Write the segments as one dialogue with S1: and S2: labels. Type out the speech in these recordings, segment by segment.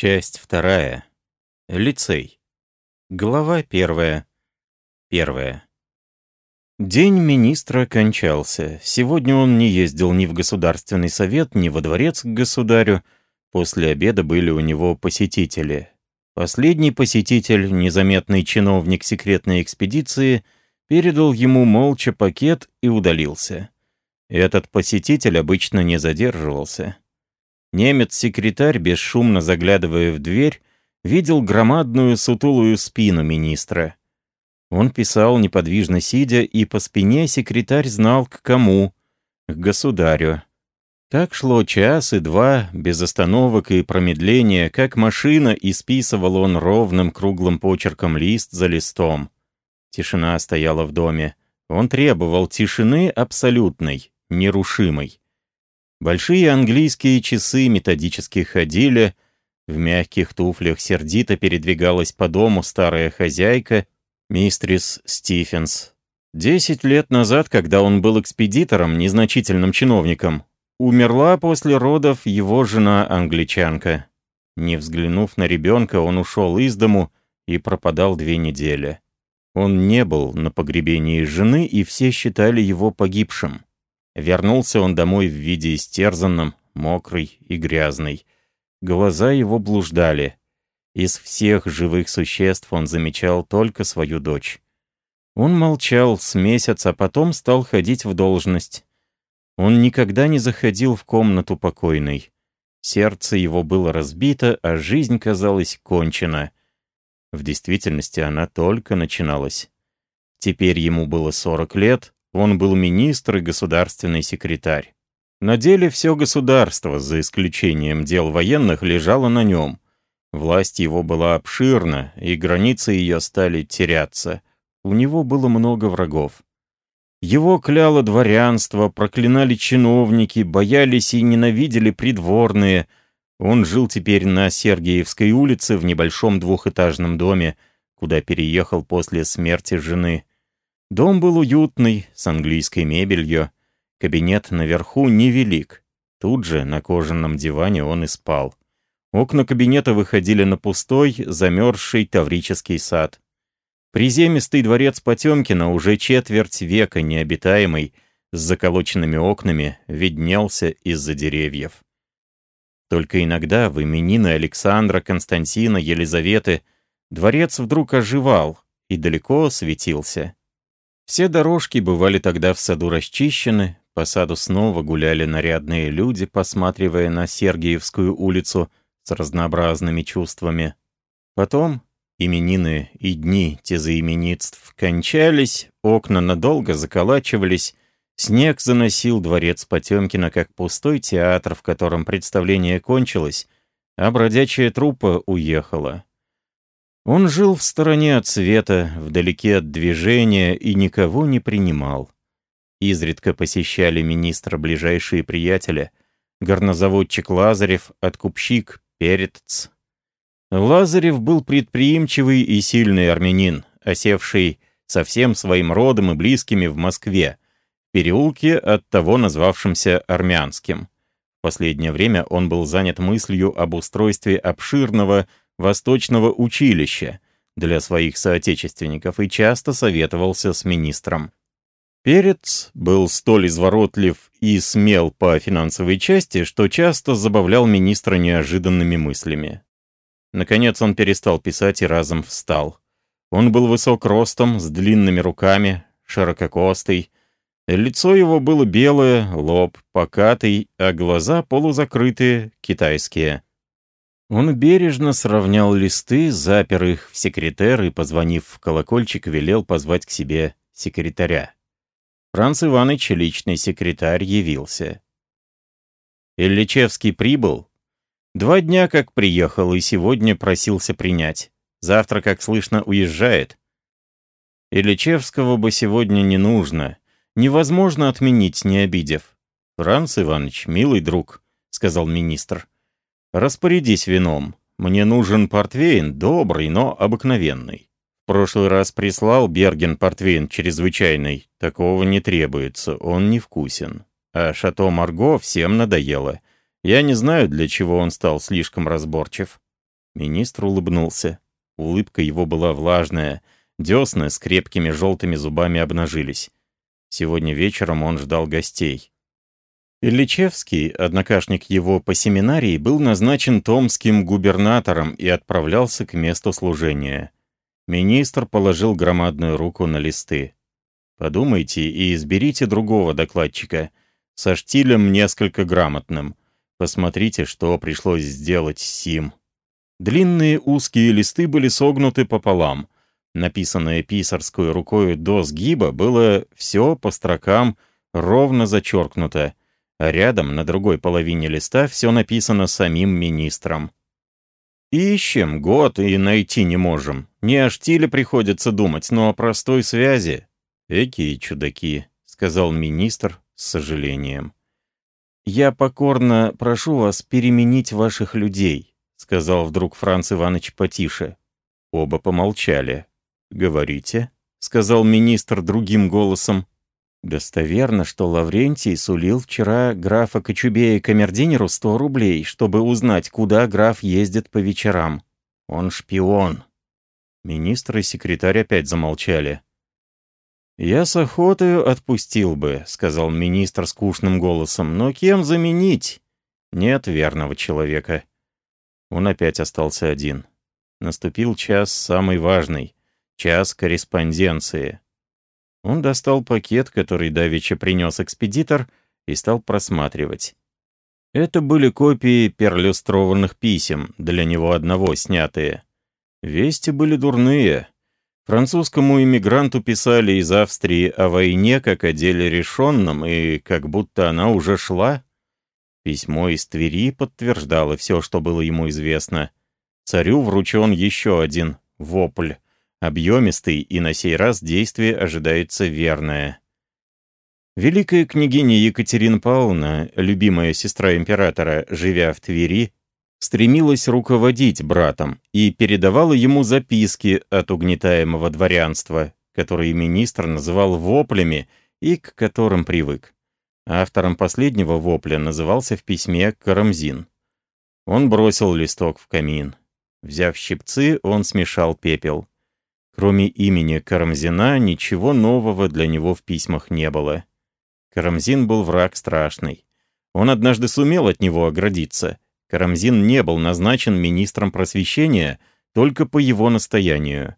S1: Часть вторая. Лицей. Глава первая. Первая. День министра кончался. Сегодня он не ездил ни в Государственный совет, ни во дворец к государю. После обеда были у него посетители. Последний посетитель, незаметный чиновник секретной экспедиции, передал ему молча пакет и удалился. Этот посетитель обычно не задерживался. Немец-секретарь, бесшумно заглядывая в дверь, видел громадную сутулую спину министра. Он писал, неподвижно сидя, и по спине секретарь знал к кому — к государю. Так шло час и два, без остановок и промедления, как машина, и списывал он ровным круглым почерком лист за листом. Тишина стояла в доме. Он требовал тишины абсолютной, нерушимой. Большие английские часы методически ходили, в мягких туфлях сердито передвигалась по дому старая хозяйка, мистрис Стивенс. Десять лет назад, когда он был экспедитором, незначительным чиновником, умерла после родов его жена-англичанка. Не взглянув на ребенка, он ушел из дому и пропадал две недели. Он не был на погребении жены, и все считали его погибшим. Вернулся он домой в виде истерзанном, мокрый и грязный. Глаза его блуждали. Из всех живых существ он замечал только свою дочь. Он молчал с месяца, а потом стал ходить в должность. Он никогда не заходил в комнату покойной. Сердце его было разбито, а жизнь казалась кончена. В действительности она только начиналась. Теперь ему было 40 лет, он был министр и государственный секретарь. На деле все государство, за исключением дел военных, лежало на нем. Власть его была обширна, и границы ее стали теряться. У него было много врагов. Его кляло дворянство, проклинали чиновники, боялись и ненавидели придворные. Он жил теперь на Сергиевской улице в небольшом двухэтажном доме, куда переехал после смерти жены. Дом был уютный, с английской мебелью. Кабинет наверху невелик. Тут же, на кожаном диване, он и спал. Окна кабинета выходили на пустой, замерзший таврический сад. Приземистый дворец Потемкина, уже четверть века необитаемый, с заколоченными окнами, виднелся из-за деревьев. Только иногда в именины Александра, Константина, Елизаветы дворец вдруг оживал и далеко светился. Все дорожки бывали тогда в саду расчищены, по саду снова гуляли нарядные люди, посматривая на Сергиевскую улицу с разнообразными чувствами. Потом именины и дни тезаименитств кончались, окна надолго заколачивались, снег заносил дворец Потемкина как пустой театр, в котором представление кончилось, а бродячая труппа уехала. Он жил в стороне от света, вдалеке от движения и никого не принимал. Изредка посещали министра ближайшие приятеля, горнозаводчик Лазарев, откупщик Перец. Лазарев был предприимчивый и сильный армянин, осевший со всем своим родом и близкими в Москве, переулке, оттого назвавшимся Армянским. В последнее время он был занят мыслью об устройстве обширного Восточного училища для своих соотечественников и часто советовался с министром. Перец был столь изворотлив и смел по финансовой части, что часто забавлял министра неожиданными мыслями. Наконец он перестал писать и разом встал. Он был высок ростом, с длинными руками, ширококостый. Лицо его было белое, лоб покатый, а глаза полузакрытые, китайские. Он бережно сравнял листы, запер их в секретер и, позвонив в колокольчик, велел позвать к себе секретаря. Франц Иванович, личный секретарь, явился. Ильичевский прибыл. Два дня как приехал и сегодня просился принять. Завтра, как слышно, уезжает. Ильичевского бы сегодня не нужно. Невозможно отменить, не обидев. «Франц Иванович, милый друг», — сказал министр, — Распорядись вином. Мне нужен портвейн, добрый, но обыкновенный. В прошлый раз прислал Берген портвейн чрезвычайный. Такого не требуется, он невкусен. А Шато Марго всем надоело. Я не знаю, для чего он стал слишком разборчив. Министр улыбнулся. Улыбка его была влажная. Десны с крепкими желтыми зубами обнажились. Сегодня вечером он ждал гостей. Ильичевский, однокашник его по семинарии, был назначен томским губернатором и отправлялся к месту служения. Министр положил громадную руку на листы. «Подумайте и изберите другого докладчика, со штилем несколько грамотным. Посмотрите, что пришлось сделать Сим». Длинные узкие листы были согнуты пополам. Написанное писарской рукой до сгиба было все по строкам ровно зачеркнуто, а рядом, на другой половине листа, все написано самим министром. Ищем год и найти не можем. Не о штиле приходится думать, но о простой связи. Экие чудаки, сказал министр с сожалением. Я покорно прошу вас переменить ваших людей, сказал вдруг Франц Иванович потише. Оба помолчали. «Говорите», — сказал министр другим голосом. «Достоверно, что Лаврентий сулил вчера графа Кочубея камердинеру сто рублей, чтобы узнать, куда граф ездит по вечерам. Он шпион». Министр и секретарь опять замолчали. «Я с охотою отпустил бы», — сказал министр скучным голосом, — «но кем заменить? Нет верного человека». Он опять остался один. Наступил час самый важный — час корреспонденции. Он достал пакет, который давеча принес экспедитор, и стал просматривать. Это были копии перлюстрованных писем, для него одного снятые. Вести были дурные. Французскому иммигранту писали из Австрии о войне как о деле решенном, и как будто она уже шла. Письмо из Твери подтверждало все, что было ему известно. Царю вручен еще один вопль, объемистый, и на сей раз действие ожидается верное. Великая княгиня Екатерина Павловна, любимая сестра императора, живя в Твери, стремилась руководить братом и передавала ему записки от угнетаемого дворянства, которые министр называл воплями и к которым привык. Автором последнего вопля назывался в письме Карамзин. Он бросил листок в камин. Взяв щипцы, он смешал пепел. Кроме имени Карамзина, ничего нового для него в письмах не было. Карамзин был враг страшный. Он однажды сумел от него оградиться. Карамзин не был назначен министром просвещения только по его настоянию.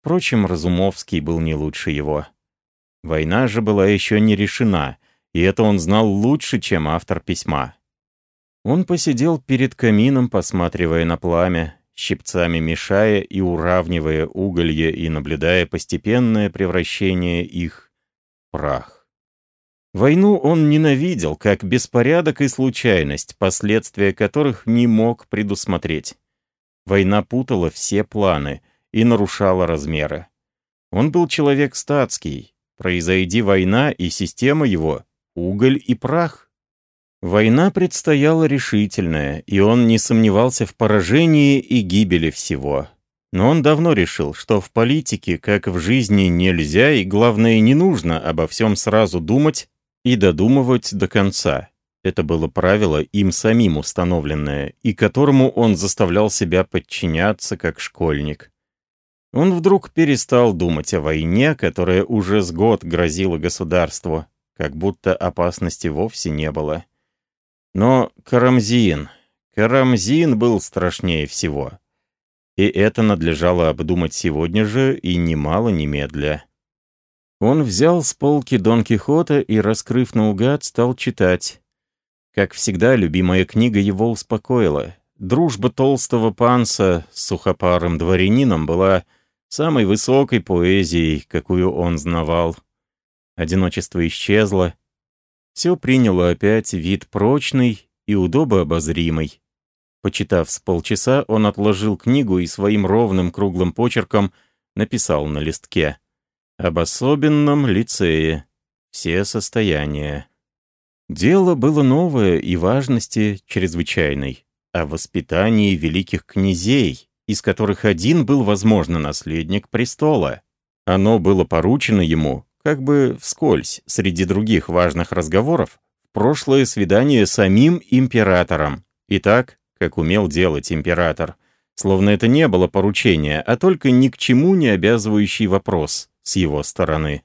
S1: Впрочем, Разумовский был не лучше его. Война же была еще не решена, и это он знал лучше, чем автор письма. Он посидел перед камином, посматривая на пламя, щипцами мешая и уравнивая уголье и наблюдая постепенное превращение их в прах. Войну он ненавидел, как беспорядок и случайность, последствия которых не мог предусмотреть. Война путала все планы и нарушала размеры. Он был человек статский. Произойди война, и система его уголь и прах. Война предстояла решительная, и он не сомневался в поражении и гибели всего. Но он давно решил, что в политике, как в жизни, нельзя и, главное, не нужно обо всем сразу думать и додумывать до конца. Это было правило, им самим установленное, и которому он заставлял себя подчиняться как школьник. Он вдруг перестал думать о войне, которая уже с год грозила государству, как будто опасности вовсе не было. Но Карамзин, Карамзин был страшнее всего. И это надлежало обдумать сегодня же и немало немедля. Он взял с полки Дон Кихота и, раскрыв наугад, стал читать. Как всегда, любимая книга его успокоила. Дружба толстого панца с сухопарым дворянином была самой высокой поэзией, какую он знавал. Одиночество исчезло. Все приняло опять вид прочный и удобообозримый. Почитав с полчаса, он отложил книгу и своим ровным круглым почерком написал на листке «Об особенном лицее. Все состояния». Дело было новое и важности чрезвычайной. О воспитании великих князей, из которых один был, возможно, наследник престола. Оно было поручено ему как бы вскользь, среди других важных разговоров, в прошлое свидание самим императором. И так, как умел делать император, словно это не было поручение, а только ни к чему не обязывающий вопрос с его стороны.